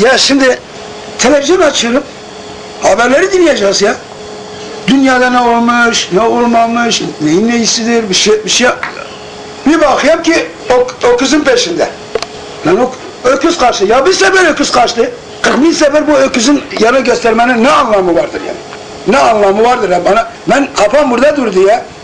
Ya şimdi televizyon açıyorum. Haberleri dinleyeceğiz ya. Dünyada ne olmuş, ne olmamış, neyin neyisidir, bir şey, bir şey. Bir bakıyorum ki o, o kızın peşinde. Lan o öküz kaçtı. Ya bir sefer öküz kaçtı. 40 bin sefer bu öküzün yanı göstermenin ne anlamı vardır yani? Ne anlamı vardır ya bana? Ben kafam burada durdu ya.